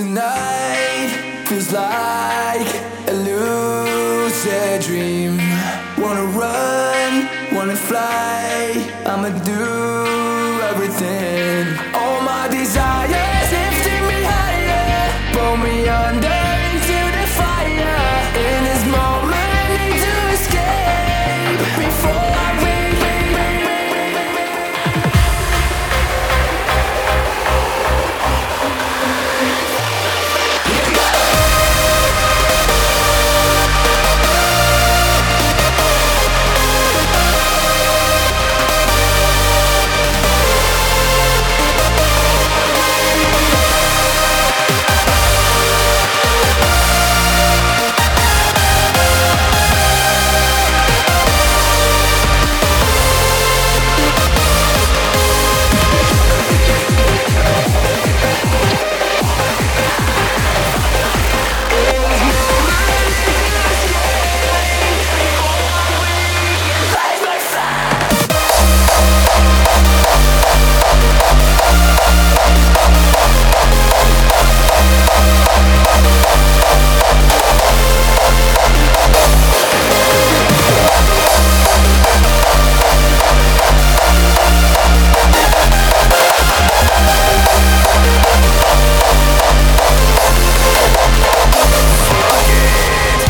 Tonight feels like a lucid dream. Wanna run, wanna fly, I'ma do everything.